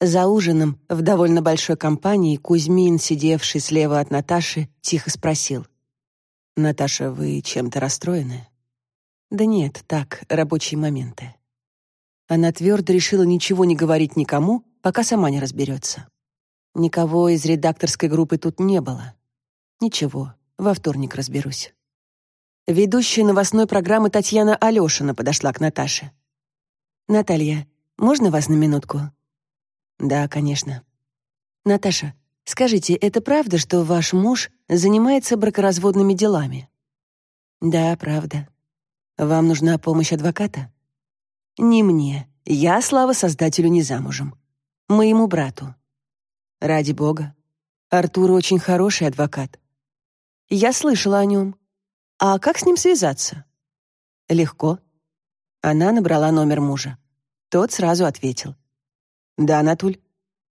За ужином в довольно большой компании Кузьмин, сидевший слева от Наташи, тихо спросил. «Наташа, вы чем-то расстроены?» «Да нет, так, рабочие моменты». Она твердо решила ничего не говорить никому, пока сама не разберется. Никого из редакторской группы тут не было. Ничего, во вторник разберусь. Ведущая новостной программы Татьяна Алешина подошла к Наташе. «Наталья, можно вас на минутку?» «Да, конечно». «Наташа, скажите, это правда, что ваш муж занимается бракоразводными делами?» «Да, правда. Вам нужна помощь адвоката?» «Не мне. Я, слава создателю, не замужем. Моему брату». «Ради бога. Артур очень хороший адвокат». «Я слышала о нем. А как с ним связаться?» «Легко». Она набрала номер мужа. Тот сразу ответил. «Да, Анатоль.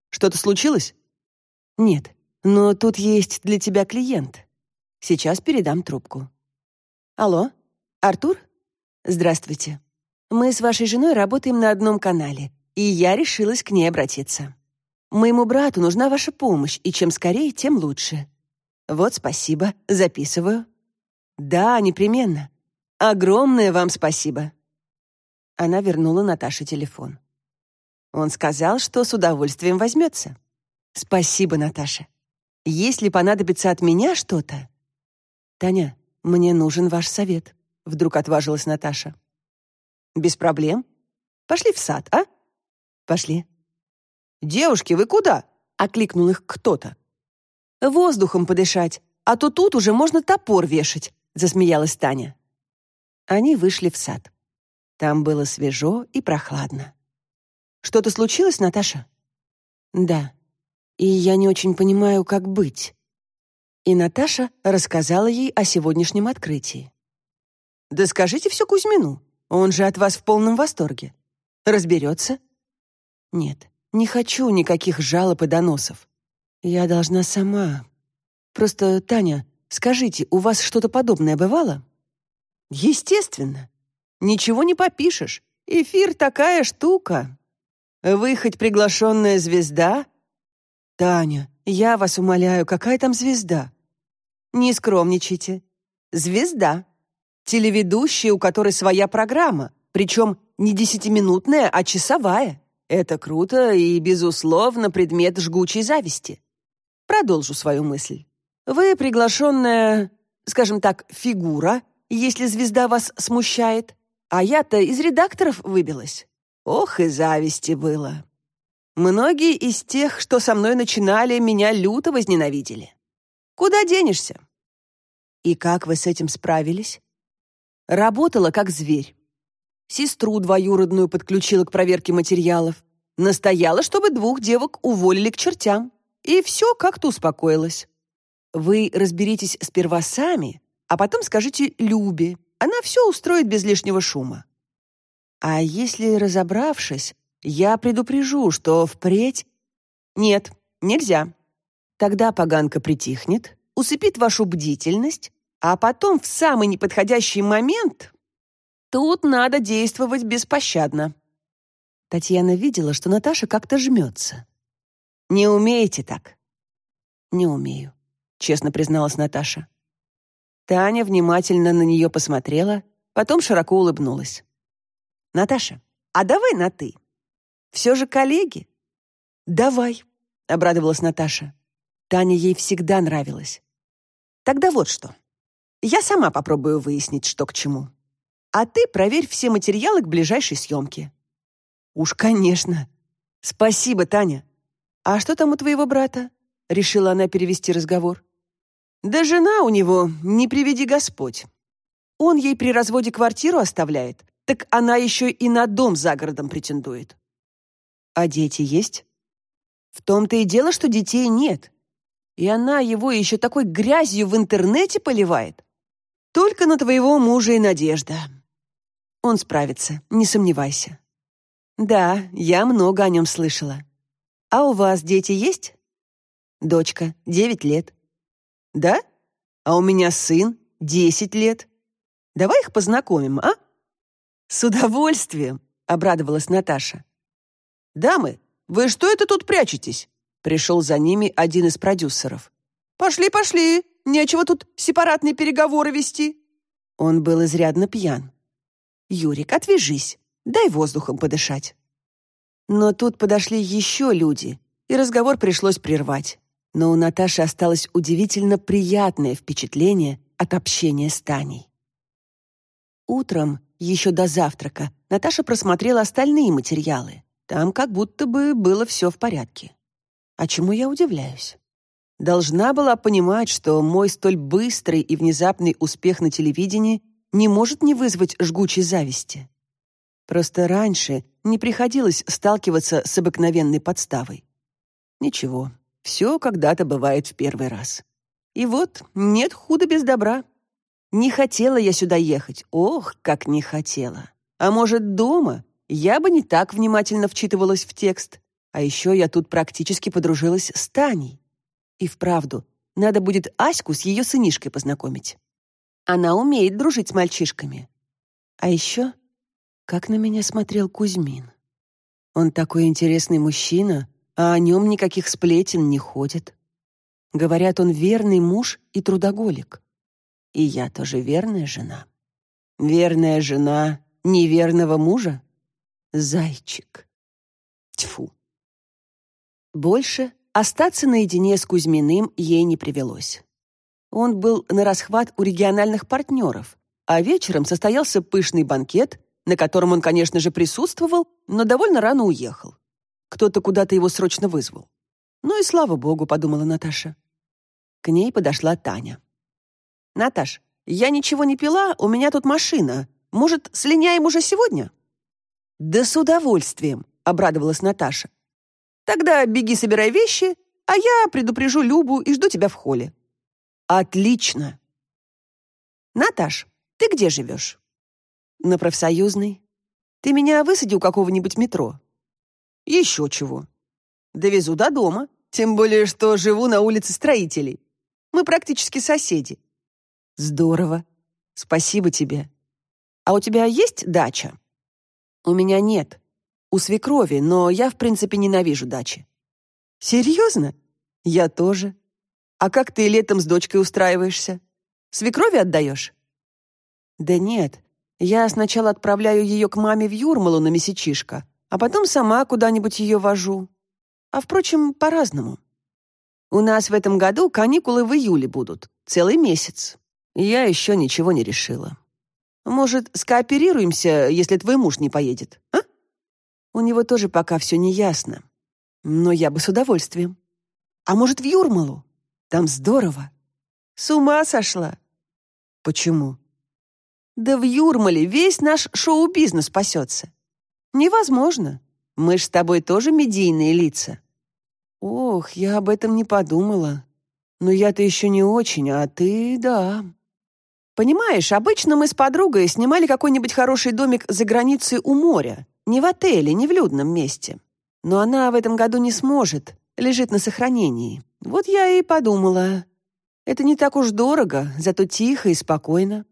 Что-то случилось?» «Нет, но тут есть для тебя клиент. Сейчас передам трубку». «Алло, Артур? Здравствуйте. Мы с вашей женой работаем на одном канале, и я решилась к ней обратиться. Моему брату нужна ваша помощь, и чем скорее, тем лучше. Вот спасибо, записываю». «Да, непременно. Огромное вам спасибо». Она вернула Наташе телефон. Он сказал, что с удовольствием возьмется. Спасибо, Наташа. Если понадобится от меня что-то... Таня, мне нужен ваш совет. Вдруг отважилась Наташа. Без проблем. Пошли в сад, а? Пошли. Девушки, вы куда? Окликнул их кто-то. Воздухом подышать, а то тут уже можно топор вешать, засмеялась Таня. Они вышли в сад. Там было свежо и прохладно. Что-то случилось, Наташа? Да. И я не очень понимаю, как быть. И Наташа рассказала ей о сегодняшнем открытии. Да скажите все Кузьмину. Он же от вас в полном восторге. Разберется? Нет, не хочу никаких жалоб и доносов. Я должна сама. Просто, Таня, скажите, у вас что-то подобное бывало? Естественно. Ничего не попишешь. Эфир такая штука. Вы хоть приглашенная звезда? Таня, я вас умоляю, какая там звезда? Не скромничайте. Звезда. Телеведущая, у которой своя программа, причем не десятиминутная, а часовая. Это круто и, безусловно, предмет жгучей зависти. Продолжу свою мысль. Вы приглашенная, скажем так, фигура, если звезда вас смущает, а я-то из редакторов выбилась. Ох, и зависти было. Многие из тех, что со мной начинали, меня люто возненавидели. Куда денешься? И как вы с этим справились? Работала как зверь. Сестру двоюродную подключила к проверке материалов. Настояла, чтобы двух девок уволили к чертям. И все как-то успокоилось. Вы разберитесь сперва сами, а потом скажите Любе. Она все устроит без лишнего шума. А если, разобравшись, я предупрежу, что впредь... Нет, нельзя. Тогда поганка притихнет, усыпит вашу бдительность, а потом в самый неподходящий момент... Тут надо действовать беспощадно. Татьяна видела, что Наташа как-то жмется. «Не умеете так?» «Не умею», — честно призналась Наташа. Таня внимательно на нее посмотрела, потом широко улыбнулась. Наташа, а давай на «ты». Все же коллеги. Давай, обрадовалась Наташа. Таня ей всегда нравилась. Тогда вот что. Я сама попробую выяснить, что к чему. А ты проверь все материалы к ближайшей съемке. Уж, конечно. Спасибо, Таня. А что там у твоего брата? Решила она перевести разговор. Да жена у него, не приведи Господь. Он ей при разводе квартиру оставляет, так она еще и на дом за городом претендует. А дети есть? В том-то и дело, что детей нет. И она его еще такой грязью в интернете поливает. Только на твоего мужа и надежда. Он справится, не сомневайся. Да, я много о нем слышала. А у вас дети есть? Дочка, девять лет. Да? А у меня сын, десять лет. Давай их познакомим, а? «С удовольствием!» — обрадовалась Наташа. «Дамы, вы что это тут прячетесь?» Пришел за ними один из продюсеров. «Пошли, пошли! Нечего тут сепаратные переговоры вести!» Он был изрядно пьян. «Юрик, отвяжись, дай воздухом подышать». Но тут подошли еще люди, и разговор пришлось прервать. Но у Наташи осталось удивительно приятное впечатление от общения с Таней. Утром, еще до завтрака, Наташа просмотрела остальные материалы. Там как будто бы было все в порядке. А чему я удивляюсь? Должна была понимать, что мой столь быстрый и внезапный успех на телевидении не может не вызвать жгучей зависти. Просто раньше не приходилось сталкиваться с обыкновенной подставой. Ничего, все когда-то бывает в первый раз. И вот, нет худа без добра. Не хотела я сюда ехать, ох, как не хотела. А может, дома я бы не так внимательно вчитывалась в текст. А еще я тут практически подружилась с Таней. И вправду, надо будет Аську с ее сынишкой познакомить. Она умеет дружить с мальчишками. А еще, как на меня смотрел Кузьмин. Он такой интересный мужчина, а о нем никаких сплетен не ходит. Говорят, он верный муж и трудоголик. И я тоже верная жена. Верная жена неверного мужа? Зайчик. Тьфу. Больше остаться наедине с Кузьминым ей не привелось. Он был на расхват у региональных партнеров, а вечером состоялся пышный банкет, на котором он, конечно же, присутствовал, но довольно рано уехал. Кто-то куда-то его срочно вызвал. Ну и слава богу, подумала Наташа. К ней подошла Таня. «Наташ, я ничего не пила, у меня тут машина. Может, слиняем уже сегодня?» «Да с удовольствием», — обрадовалась Наташа. «Тогда беги, собирай вещи, а я предупрежу Любу и жду тебя в холле». «Отлично!» «Наташ, ты где живешь?» «На профсоюзной. Ты меня высади у какого-нибудь метро». «Еще чего. Довезу до дома, тем более, что живу на улице строителей. Мы практически соседи». «Здорово. Спасибо тебе. А у тебя есть дача?» У меня нет. У свекрови, но я, в принципе, ненавижу дачи. Серьезно? Я тоже. А как ты летом с дочкой устраиваешься? Свекрови отдаешь? Да нет. Я сначала отправляю ее к маме в Юрмалу на месячишко, а потом сама куда-нибудь ее вожу. А, впрочем, по-разному. У нас в этом году каникулы в июле будут, целый месяц. Я еще ничего не решила. Может, скооперируемся, если твой муж не поедет, а? У него тоже пока все не ясно. Но я бы с удовольствием. А может, в Юрмалу? Там здорово. С ума сошла. Почему? Да в Юрмале весь наш шоу-бизнес спасется. Невозможно. Мы ж с тобой тоже медийные лица. Ох, я об этом не подумала. Но я-то еще не очень, а ты — да. Понимаешь, обычно мы с подругой снимали какой-нибудь хороший домик за границей у моря. Не в отеле, не в людном месте. Но она в этом году не сможет, лежит на сохранении. Вот я и подумала. Это не так уж дорого, зато тихо и спокойно.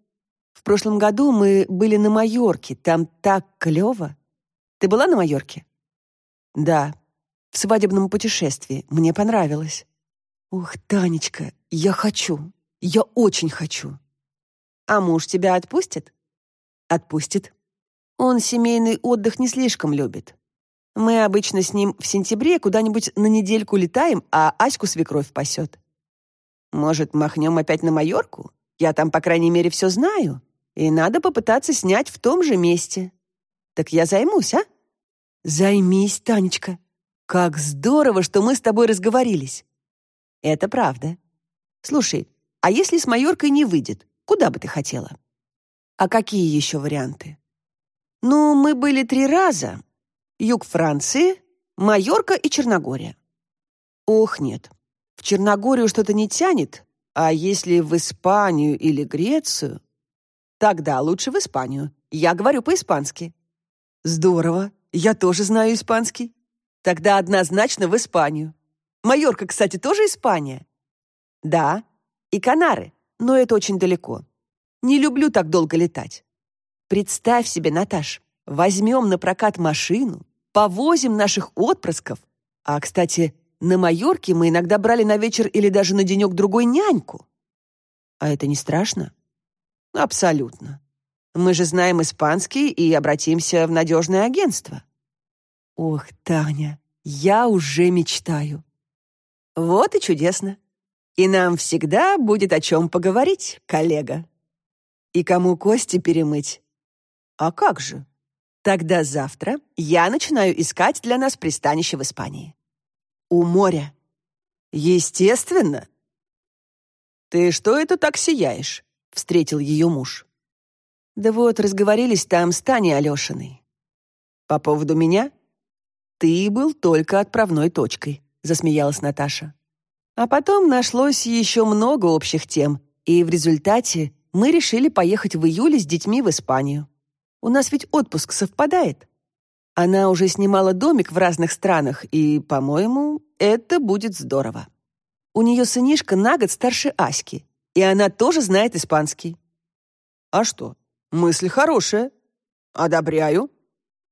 В прошлом году мы были на Майорке, там так клево. Ты была на Майорке? Да, в свадебном путешествии. Мне понравилось. Ух, Танечка, я хочу. Я очень хочу. А муж тебя отпустит? Отпустит. Он семейный отдых не слишком любит. Мы обычно с ним в сентябре куда-нибудь на недельку летаем, а Аську свекровь пасет. Может, махнем опять на Майорку? Я там, по крайней мере, все знаю. И надо попытаться снять в том же месте. Так я займусь, а? Займись, Танечка. Как здорово, что мы с тобой разговорились. Это правда. Слушай, а если с Майоркой не выйдет? Куда бы ты хотела? А какие еще варианты? Ну, мы были три раза. Юг Франции, Майорка и Черногория. Ох, нет. В Черногорию что-то не тянет, а если в Испанию или Грецию? Тогда лучше в Испанию. Я говорю по-испански. Здорово. Я тоже знаю испанский. Тогда однозначно в Испанию. Майорка, кстати, тоже Испания? Да. И Канары но это очень далеко. Не люблю так долго летать. Представь себе, Наташ, возьмем на прокат машину, повозим наших отпрысков. А, кстати, на Майорке мы иногда брали на вечер или даже на денек-другой няньку. А это не страшно? Абсолютно. Мы же знаем испанский и обратимся в надежное агентство. Ох, Таня, я уже мечтаю. Вот и чудесно. И нам всегда будет о чем поговорить, коллега. И кому кости перемыть? А как же? Тогда завтра я начинаю искать для нас пристанище в Испании. У моря. Естественно. Ты что это так сияешь? Встретил ее муж. Да вот, разговорились там с Таней Алешиной. По поводу меня? Ты был только отправной точкой, засмеялась Наташа. А потом нашлось еще много общих тем, и в результате мы решили поехать в июле с детьми в Испанию. У нас ведь отпуск совпадает. Она уже снимала домик в разных странах, и, по-моему, это будет здорово. У нее сынишка на год старше Аськи, и она тоже знает испанский. А что? Мысль хорошая. Одобряю.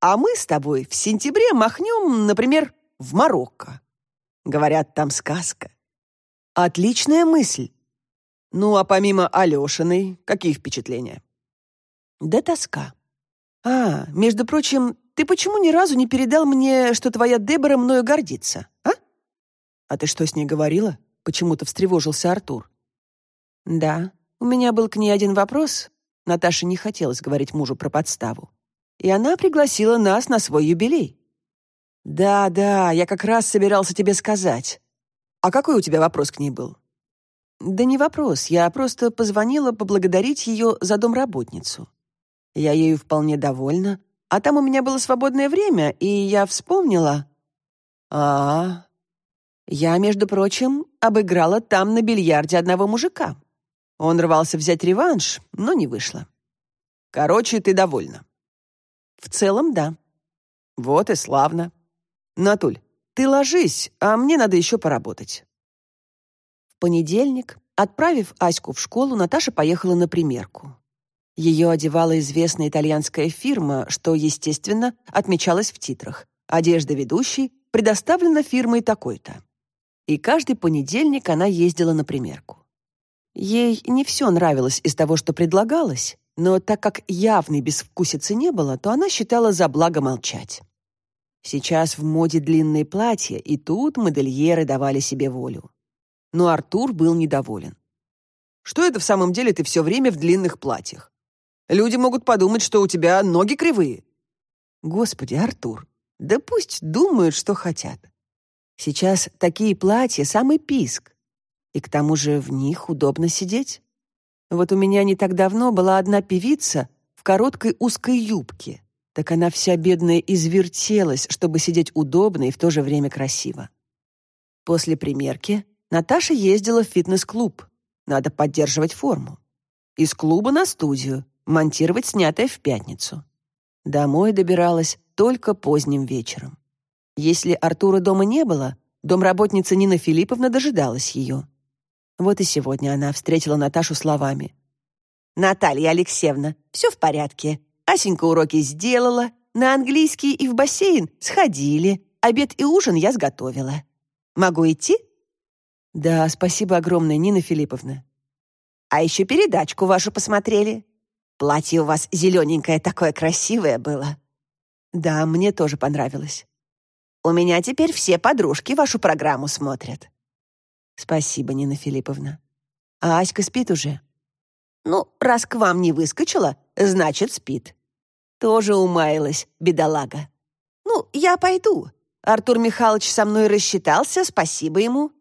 А мы с тобой в сентябре махнем, например, в Марокко. Говорят, там сказка. Отличная мысль. Ну, а помимо Алешиной, какие впечатления? Да тоска. А, между прочим, ты почему ни разу не передал мне, что твоя Дебора мною гордится, а? А ты что с ней говорила? Почему-то встревожился Артур. Да, у меня был к ней один вопрос. Наташе не хотелось говорить мужу про подставу. И она пригласила нас на свой юбилей. Да, да, я как раз собирался тебе сказать. А какой у тебя вопрос к ней был? Да не вопрос, я просто позвонила поблагодарить ее за домработницу. Я ею вполне довольна, а там у меня было свободное время, и я вспомнила... А, -а, -а. Я, между прочим, обыграла там на бильярде одного мужика. Он рвался взять реванш, но не вышло. Короче, ты довольна. В целом, да. Вот и славно. Натуль, ты ложись, а мне надо еще поработать. В понедельник, отправив Аську в школу, Наташа поехала на примерку. Ее одевала известная итальянская фирма, что, естественно, отмечалось в титрах. Одежда ведущей предоставлена фирмой такой-то. И каждый понедельник она ездила на примерку. Ей не все нравилось из того, что предлагалось, но так как явной безвкусицы не было, то она считала за благо молчать. Сейчас в моде длинные платья, и тут модельеры давали себе волю. Но Артур был недоволен. «Что это в самом деле ты все время в длинных платьях? Люди могут подумать, что у тебя ноги кривые». «Господи, Артур, да пусть думают, что хотят. Сейчас такие платья — самый писк. И к тому же в них удобно сидеть. Вот у меня не так давно была одна певица в короткой узкой юбке. Так она вся бедная извертелась, чтобы сидеть удобно и в то же время красиво. После примерки Наташа ездила в фитнес-клуб. Надо поддерживать форму. Из клуба на студию, монтировать снятое в пятницу. Домой добиралась только поздним вечером. Если Артура дома не было, домработница Нина Филипповна дожидалась ее. Вот и сегодня она встретила Наташу словами. «Наталья Алексеевна, все в порядке. Асенька уроки сделала, на английский и в бассейн сходили, обед и ужин я сготовила. Могу идти?» «Да, спасибо огромное, Нина Филипповна». «А еще передачку вашу посмотрели. Платье у вас зелененькое такое красивое было». «Да, мне тоже понравилось». «У меня теперь все подружки вашу программу смотрят». «Спасибо, Нина Филипповна. А Аська спит уже?» «Ну, раз к вам не выскочила, значит, спит». Тоже умаялась, бедолага. «Ну, я пойду. Артур Михайлович со мной рассчитался, спасибо ему.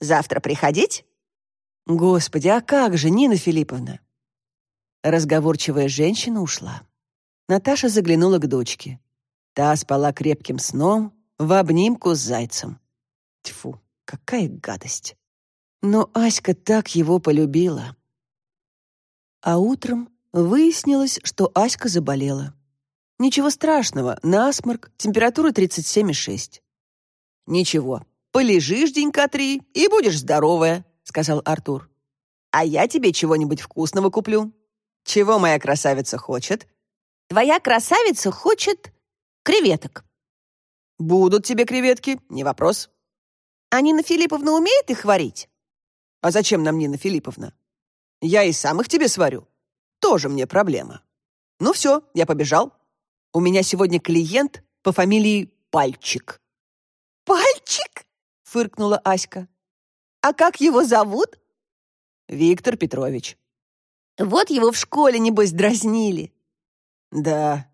Завтра приходить?» «Господи, а как же, Нина Филипповна?» Разговорчивая женщина ушла. Наташа заглянула к дочке. Та спала крепким сном в обнимку с зайцем. Тьфу, какая гадость. Но Аська так его полюбила. А утром выяснилось, что Аська заболела. Ничего страшного, насморк, температура 37,6. «Ничего, полежишь денька три и будешь здоровая», — сказал Артур. «А я тебе чего-нибудь вкусного куплю». «Чего моя красавица хочет?» «Твоя красавица хочет креветок». Будут тебе креветки, не вопрос. А Нина Филипповна умеет их варить? А зачем нам Нина Филипповна? Я и сам их тебе сварю. Тоже мне проблема. Ну все, я побежал. У меня сегодня клиент по фамилии Пальчик. Пальчик? Фыркнула Аська. А как его зовут? Виктор Петрович. Вот его в школе, небось, дразнили. Да,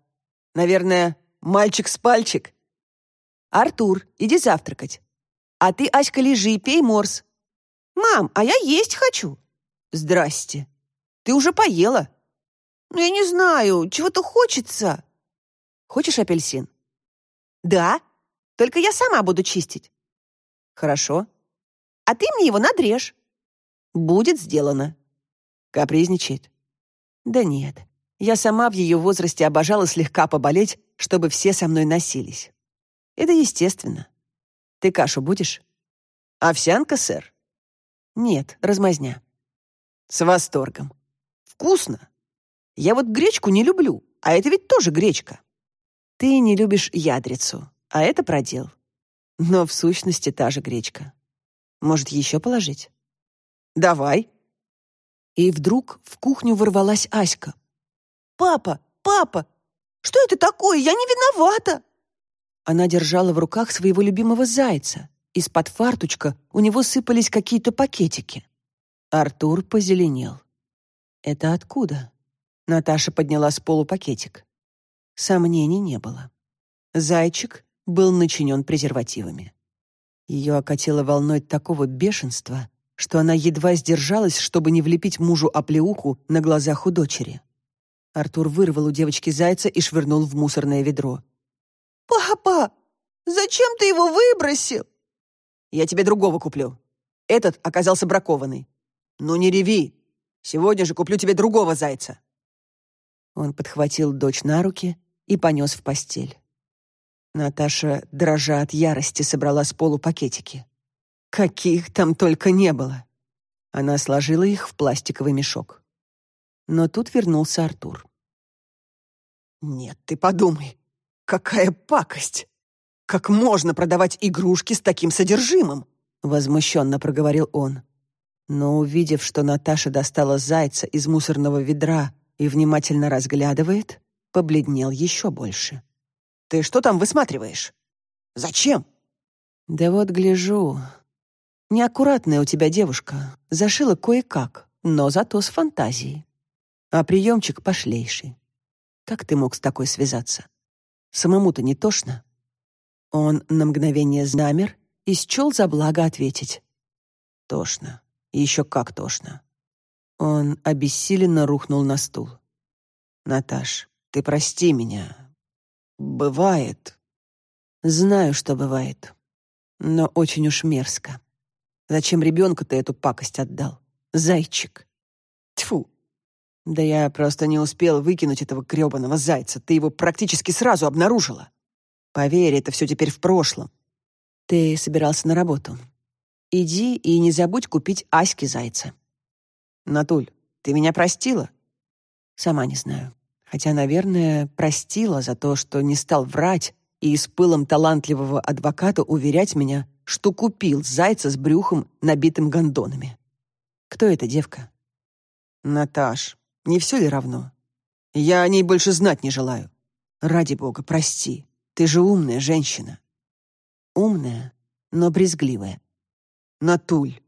наверное, мальчик с пальчик. Артур, иди завтракать. А ты, Аська, лежи, пей морс. Мам, а я есть хочу. Здрасте. Ты уже поела? Ну, я не знаю, чего-то хочется. Хочешь апельсин? Да, только я сама буду чистить. Хорошо. А ты мне его надрежь. Будет сделано. Капризничает. Да нет, я сама в ее возрасте обожала слегка поболеть, чтобы все со мной носились. Это естественно. Ты кашу будешь? Овсянка, сэр? Нет, размазня. С восторгом. Вкусно. Я вот гречку не люблю, а это ведь тоже гречка. Ты не любишь ядрицу, а это продел. Но в сущности та же гречка. Может, еще положить? Давай. И вдруг в кухню ворвалась Аська. «Папа! Папа! Что это такое? Я не виновата!» Она держала в руках своего любимого зайца. Из-под фартучка у него сыпались какие-то пакетики. Артур позеленел. «Это откуда?» Наташа подняла с полу пакетик. Сомнений не было. Зайчик был начинен презервативами. Ее окатило волной такого бешенства, что она едва сдержалась, чтобы не влепить мужу оплеуху на глазах у дочери. Артур вырвал у девочки зайца и швырнул в мусорное ведро. «Папа, зачем ты его выбросил?» «Я тебе другого куплю. Этот оказался бракованный. Ну не реви. Сегодня же куплю тебе другого зайца». Он подхватил дочь на руки и понес в постель. Наташа, дрожа от ярости, собрала с полу пакетики. Каких там только не было. Она сложила их в пластиковый мешок. Но тут вернулся Артур. «Нет, ты подумай, какая пакость! Как можно продавать игрушки с таким содержимым?» Возмущенно проговорил он. Но увидев, что Наташа достала зайца из мусорного ведра и внимательно разглядывает, побледнел еще больше. «Ты что там высматриваешь? Зачем?» «Да вот гляжу, Неаккуратная у тебя девушка, зашила кое-как, но зато с фантазией. А приемчик пошлейший. Как ты мог с такой связаться? Самому-то не тошно?» Он на мгновение замер и счел за благо ответить. «Тошно. Еще как тошно». Он обессиленно рухнул на стул. «Наташ, ты прости меня. Бывает». «Знаю, что бывает, но очень уж мерзко». Зачем ребенку ты эту пакость отдал? Зайчик. Тьфу. Да я просто не успел выкинуть этого грёбаного зайца. Ты его практически сразу обнаружила. Поверь, это все теперь в прошлом. Ты собирался на работу. Иди и не забудь купить Аське зайца. Натуль, ты меня простила? Сама не знаю. Хотя, наверное, простила за то, что не стал врать и с пылом талантливого адвоката уверять меня, что купил зайца с брюхом, набитым гондонами. Кто эта девка? Наташ, не все ли равно? Я о ней больше знать не желаю. Ради бога, прости. Ты же умная женщина. Умная, но брезгливая. Натуль.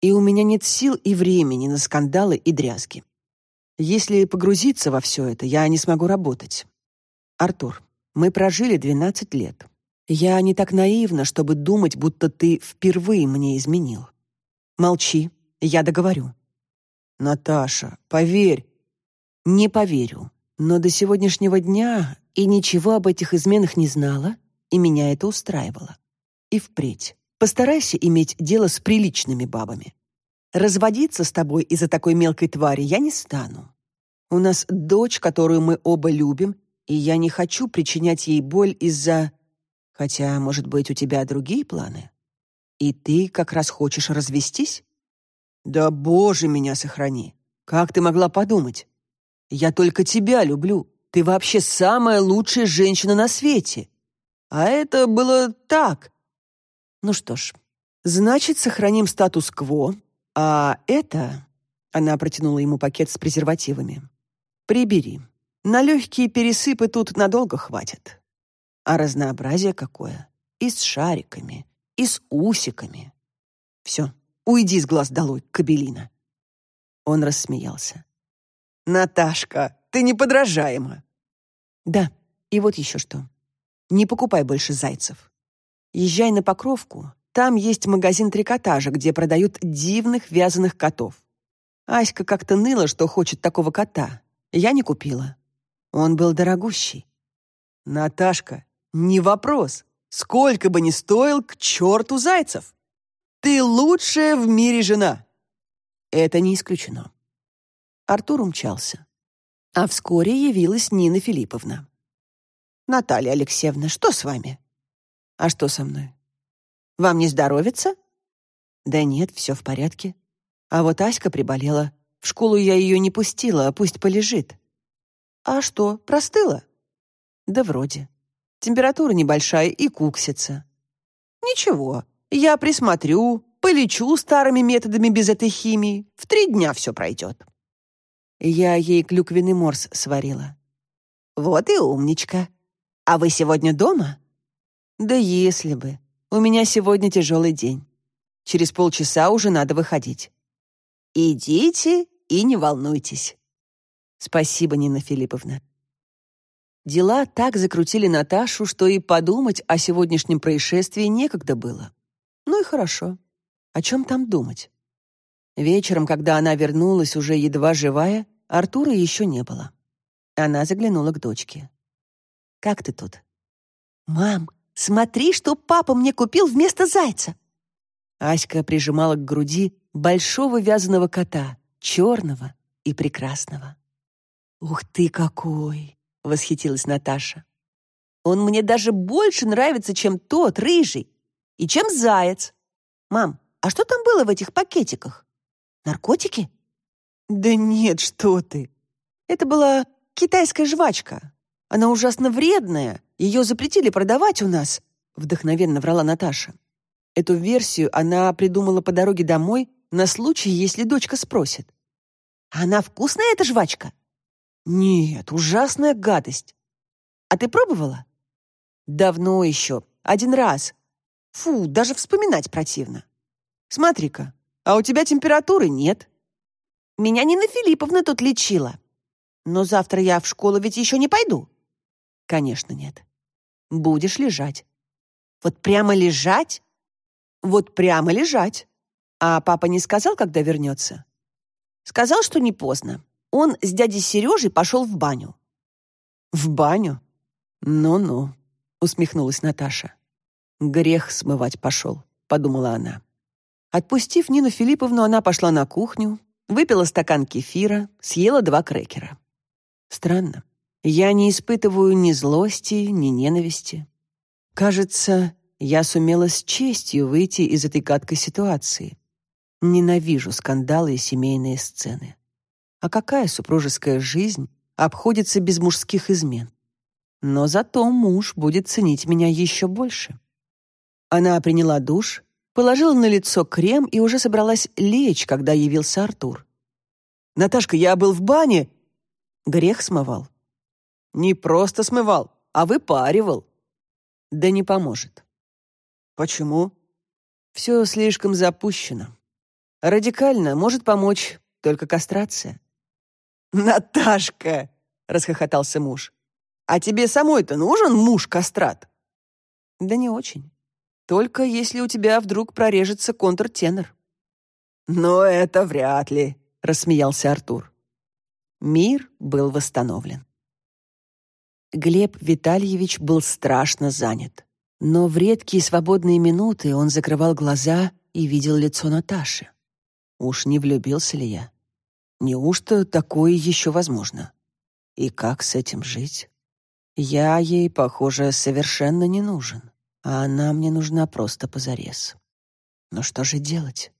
И у меня нет сил и времени на скандалы и дрязги. Если погрузиться во все это, я не смогу работать. Артур, мы прожили 12 лет. Я не так наивна, чтобы думать, будто ты впервые мне изменил. Молчи, я договорю. Наташа, поверь. Не поверю, но до сегодняшнего дня и ничего об этих изменах не знала, и меня это устраивало. И впредь постарайся иметь дело с приличными бабами. Разводиться с тобой из-за такой мелкой твари я не стану. У нас дочь, которую мы оба любим, и я не хочу причинять ей боль из-за Хотя, может быть, у тебя другие планы? И ты как раз хочешь развестись? Да, боже, меня сохрани. Как ты могла подумать? Я только тебя люблю. Ты вообще самая лучшая женщина на свете. А это было так. Ну что ж, значит, сохраним статус-кво, а это... Она протянула ему пакет с презервативами. Прибери. На легкие пересыпы тут надолго хватит. А разнообразие какое. И с шариками, и с усиками. Все, уйди с глаз долой, кабелина. Он рассмеялся. «Наташка, ты неподражаема!» «Да, и вот еще что. Не покупай больше зайцев. Езжай на Покровку, там есть магазин трикотажа, где продают дивных вязаных котов. Аська как-то ныла, что хочет такого кота. Я не купила. Он был дорогущий. Наташка, не вопрос. Сколько бы ни стоил, к черту зайцев. Ты лучшая в мире жена. Это не исключено. Артур умчался. А вскоре явилась Нина Филипповна. «Наталья Алексеевна, что с вами?» «А что со мной?» «Вам не здоровится?» «Да нет, все в порядке. А вот Аська приболела. В школу я ее не пустила, а пусть полежит». «А что, простыла?» «Да вроде. Температура небольшая и куксится». «Ничего, я присмотрю, полечу старыми методами без этой химии. В три дня все пройдет». Я ей клюквенный морс сварила. «Вот и умничка. А вы сегодня дома?» «Да если бы. У меня сегодня тяжелый день. Через полчаса уже надо выходить». «Идите и не волнуйтесь». «Спасибо, Нина Филипповна». Дела так закрутили Наташу, что и подумать о сегодняшнем происшествии некогда было. Ну и хорошо. О чем там думать? Вечером, когда она вернулась, уже едва живая, Артура еще не было. Она заглянула к дочке. «Как ты тут?» «Мам, смотри, что папа мне купил вместо зайца!» Аська прижимала к груди большого вязаного кота, черного и прекрасного. «Ух ты какой!» — восхитилась Наташа. «Он мне даже больше нравится, чем тот, рыжий, и чем заяц. Мам, а что там было в этих пакетиках?» Наркотики? Да нет, что ты. Это была китайская жвачка. Она ужасно вредная. Ее запретили продавать у нас, вдохновенно врала Наташа. Эту версию она придумала по дороге домой на случай, если дочка спросит. «А она вкусная, эта жвачка?» «Нет, ужасная гадость». «А ты пробовала?» «Давно еще. Один раз. Фу, даже вспоминать противно. Смотри-ка, а у тебя температуры нет. Меня Нина Филипповна тут лечила. Но завтра я в школу ведь еще не пойду. Конечно, нет. Будешь лежать. Вот прямо лежать? Вот прямо лежать. А папа не сказал, когда вернется? Сказал, что не поздно. Он с дядей Сережей пошел в баню. В баню? Ну-ну, усмехнулась Наташа. Грех смывать пошел, подумала она. Отпустив Нину Филипповну, она пошла на кухню, выпила стакан кефира, съела два крекера. Странно. Я не испытываю ни злости, ни ненависти. Кажется, я сумела с честью выйти из этой гадкой ситуации. Ненавижу скандалы и семейные сцены. А какая супружеская жизнь обходится без мужских измен? Но зато муж будет ценить меня еще больше. Она приняла душ, положила на лицо крем и уже собралась лечь, когда явился Артур. «Наташка, я был в бане!» Грех смывал. «Не просто смывал, а выпаривал». «Да не поможет». «Почему?» «Все слишком запущено. Радикально может помочь только кастрация». «Наташка!» — расхохотался муж. «А тебе самой-то нужен муж-кастрат?» «Да не очень. Только если у тебя вдруг прорежется контртенор. «Но это вряд ли», — рассмеялся Артур. Мир был восстановлен. Глеб Витальевич был страшно занят. Но в редкие свободные минуты он закрывал глаза и видел лицо Наташи. Уж не влюбился ли я? Неужто такое еще возможно? И как с этим жить? Я ей, похоже, совершенно не нужен а она мне нужна просто позарез. Но что же делать?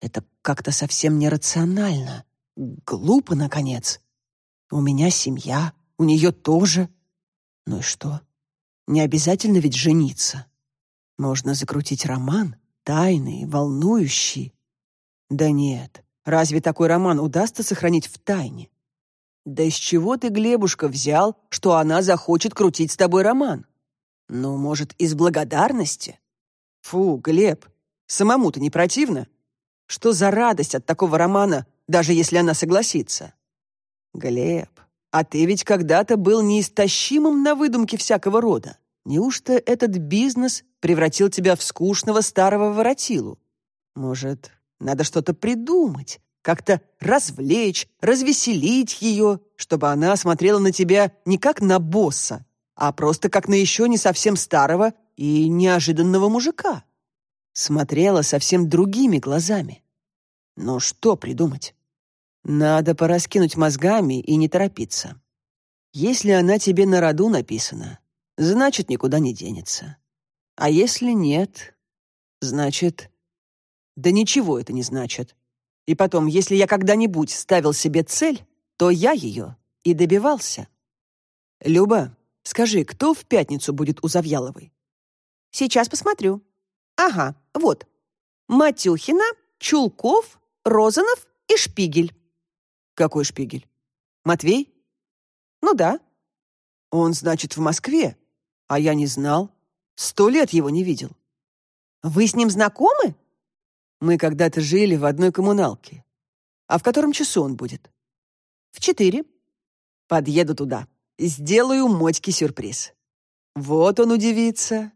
Это как-то совсем нерационально. Глупо, наконец. У меня семья, у нее тоже. Ну и что? Не обязательно ведь жениться. Можно закрутить роман, тайный, волнующий. Да нет, разве такой роман удастся сохранить в тайне? Да из чего ты, Глебушка, взял, что она захочет крутить с тобой роман? Ну, может, из благодарности? Фу, Глеб, самому-то не противно? Что за радость от такого романа, даже если она согласится? Глеб, а ты ведь когда-то был неистощимым на выдумки всякого рода. Неужто этот бизнес превратил тебя в скучного старого воротилу? Может, надо что-то придумать, как-то развлечь, развеселить ее, чтобы она смотрела на тебя не как на босса, а просто как на еще не совсем старого и неожиданного мужика. Смотрела совсем другими глазами. Но что придумать? Надо пораскинуть мозгами и не торопиться. Если она тебе на роду написана, значит, никуда не денется. А если нет, значит... Да ничего это не значит. И потом, если я когда-нибудь ставил себе цель, то я ее и добивался. Люба, скажи, кто в пятницу будет у Завьяловой? Сейчас посмотрю. Ага, вот. Матюхина, Чулков, Розанов и Шпигель. Какой Шпигель? Матвей? Ну да. Он, значит, в Москве, а я не знал. Сто лет его не видел. Вы с ним знакомы? Мы когда-то жили в одной коммуналке. А в котором часу он будет? В четыре. Подъеду туда. Сделаю Мотьке сюрприз. Вот он удивится.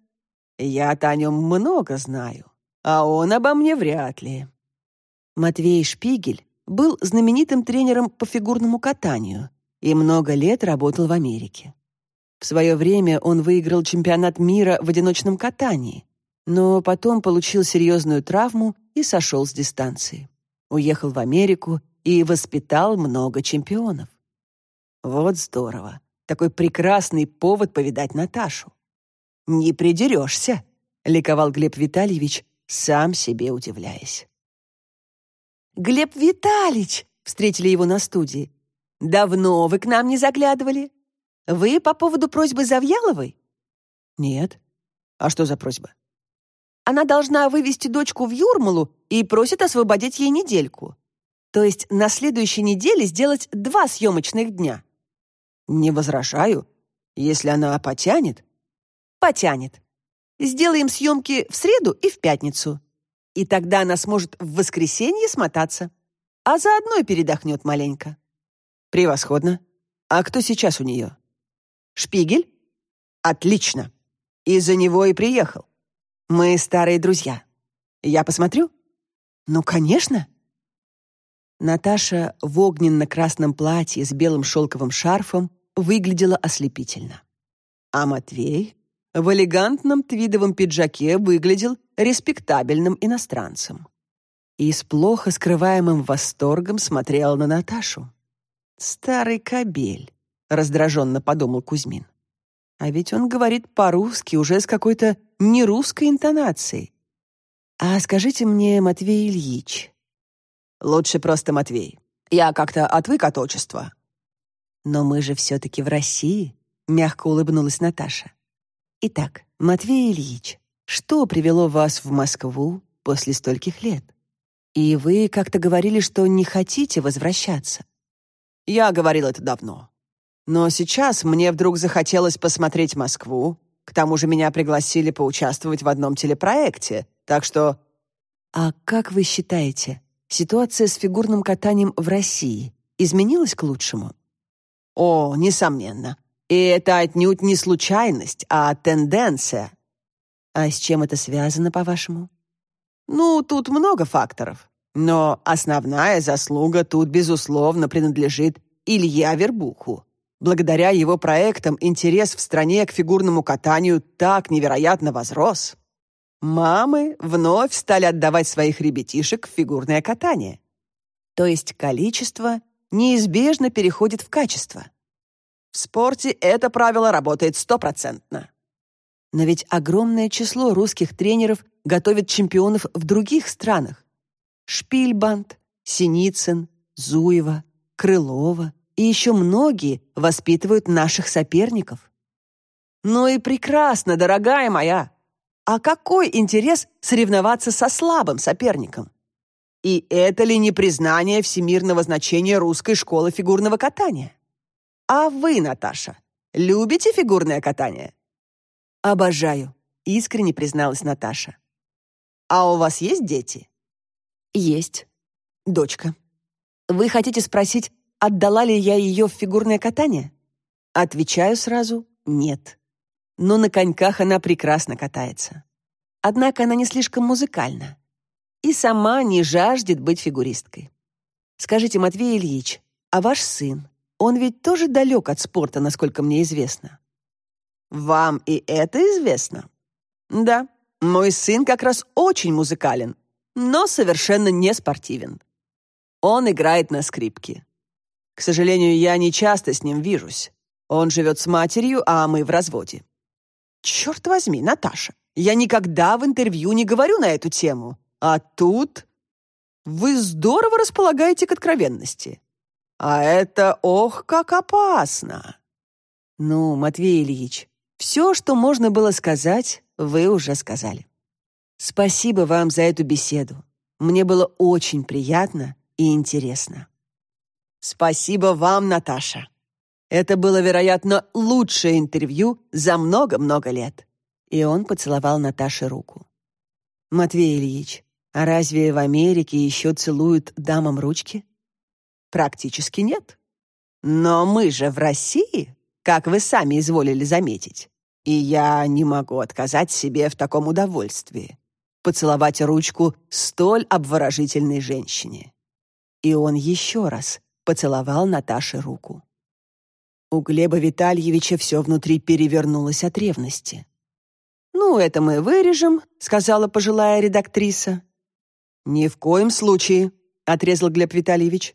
Я-то о нем много знаю, а он обо мне вряд ли. Матвей Шпигель был знаменитым тренером по фигурному катанию и много лет работал в Америке. В свое время он выиграл чемпионат мира в одиночном катании, но потом получил серьезную травму и сошел с дистанции. Уехал в Америку и воспитал много чемпионов. Вот здорово. Такой прекрасный повод повидать Наташу. «Не придерешься», — ликовал Глеб Витальевич, сам себе удивляясь. «Глеб Витальевич!» — встретили его на студии. «Давно вы к нам не заглядывали? Вы по поводу просьбы Завьяловой?» «Нет. А что за просьба?» «Она должна вывести дочку в Юрмалу и просит освободить ей недельку. То есть на следующей неделе сделать два съемочных дня». «Не возражаю. Если она потянет...» «Потянет. Сделаем съемки в среду и в пятницу. И тогда она сможет в воскресенье смотаться, а заодно и передохнет маленько. Превосходно. А кто сейчас у нее? Шпигель? Отлично. Из-за него и приехал. Мы старые друзья. Я посмотрю? Ну, конечно. Наташа в огненно-красном платье с белым шелковым шарфом выглядела ослепительно. А Матвей в элегантном твидовом пиджаке выглядел респектабельным иностранцем. И с плохо скрываемым восторгом смотрел на Наташу. «Старый кобель», — раздраженно подумал Кузьмин. «А ведь он говорит по-русски уже с какой-то нерусской интонацией. А скажите мне, Матвей Ильич...» «Лучше просто Матвей. Я как-то отвык от отчества». «Но мы же все-таки в России», — мягко улыбнулась Наташа. «Итак, Матвей Ильич, что привело вас в Москву после стольких лет? И вы как-то говорили, что не хотите возвращаться. Я говорил это давно. Но сейчас мне вдруг захотелось посмотреть Москву. К тому же меня пригласили поучаствовать в одном телепроекте. Так что... А как вы считаете, ситуация с фигурным катанием в России изменилась к лучшему? О, несомненно. И это отнюдь не случайность, а тенденция. А с чем это связано, по-вашему? Ну, тут много факторов. Но основная заслуга тут, безусловно, принадлежит Илья Вербуху. Благодаря его проектам интерес в стране к фигурному катанию так невероятно возрос. Мамы вновь стали отдавать своих ребятишек в фигурное катание. То есть количество неизбежно переходит в качество. В спорте это правило работает стопроцентно. Но ведь огромное число русских тренеров готовит чемпионов в других странах. Шпильбанд, Синицын, Зуева, Крылова и еще многие воспитывают наших соперников. Ну и прекрасно, дорогая моя. А какой интерес соревноваться со слабым соперником? И это ли не признание всемирного значения русской школы фигурного катания? А вы, Наташа, любите фигурное катание? Обожаю, искренне призналась Наташа. А у вас есть дети? Есть. Дочка. Вы хотите спросить, отдала ли я ее в фигурное катание? Отвечаю сразу «нет». Но на коньках она прекрасно катается. Однако она не слишком музыкальна. И сама не жаждет быть фигуристкой. Скажите, Матвей Ильич, а ваш сын, он ведь тоже далек от спорта, насколько мне известно. Вам и это известно? Да, мой сын как раз очень музыкален, но совершенно не спортивен. Он играет на скрипке. К сожалению, я не часто с ним вижусь. Он живет с матерью, а мы в разводе. Черт возьми, Наташа, я никогда в интервью не говорю на эту тему. А тут вы здорово располагаете к откровенности. А это, ох, как опасно. Ну, Матвей Ильич, все, что можно было сказать, вы уже сказали. Спасибо вам за эту беседу. Мне было очень приятно и интересно. Спасибо вам, Наташа. Это было, вероятно, лучшее интервью за много-много лет. И он поцеловал Наташе руку. Матвей Ильич, а разве в Америке еще целуют дамам ручки? Практически нет. Но мы же в России, как вы сами изволили заметить. И я не могу отказать себе в таком удовольствии. Поцеловать ручку столь обворожительной женщине. И он еще раз поцеловал Наташе руку. У Глеба Витальевича все внутри перевернулось от ревности. «Ну, это мы вырежем», — сказала пожилая редактриса. «Ни в коем случае», — отрезал Глеб Витальевич.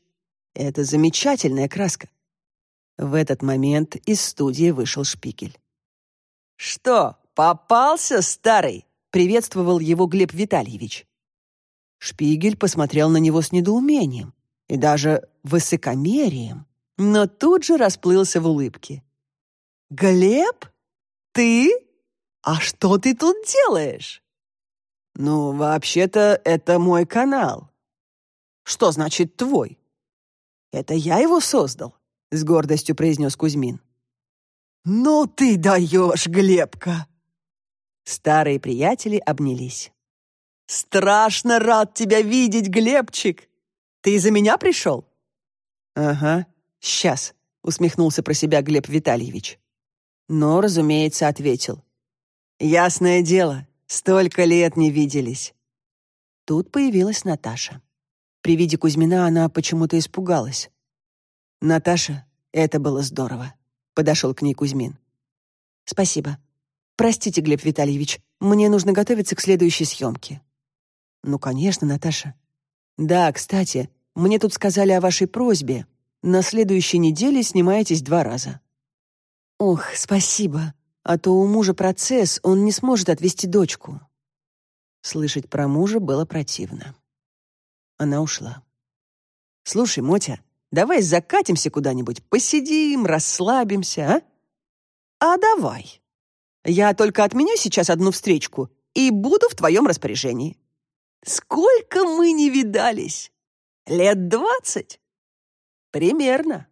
«Это замечательная краска». В этот момент из студии вышел Шпигель. «Что, попался, старый?» — приветствовал его Глеб Витальевич. Шпигель посмотрел на него с недоумением и даже высокомерием но тут же расплылся в улыбке. «Глеб? Ты? А что ты тут делаешь?» «Ну, вообще-то, это мой канал». «Что значит твой?» «Это я его создал», — с гордостью произнес Кузьмин. «Ну ты даешь, Глебка!» Старые приятели обнялись. «Страшно рад тебя видеть, Глебчик! Ты из-за меня пришел?» «Ага», «Сейчас», — усмехнулся про себя Глеб Витальевич. Но, разумеется, ответил. «Ясное дело, столько лет не виделись». Тут появилась Наташа. При виде Кузьмина она почему-то испугалась. «Наташа, это было здорово», — подошел к ней Кузьмин. «Спасибо. Простите, Глеб Витальевич, мне нужно готовиться к следующей съемке». «Ну, конечно, Наташа. Да, кстати, мне тут сказали о вашей просьбе, на следующей неделе снимаетесь два раза». «Ох, спасибо. А то у мужа процесс, он не сможет отвезти дочку». Слышать про мужа было противно. Она ушла. «Слушай, Мотя, давай закатимся куда-нибудь, посидим, расслабимся, а?» «А давай. Я только отменю сейчас одну встречку и буду в твоем распоряжении. Сколько мы не видались? Лет двадцать?» Примерно.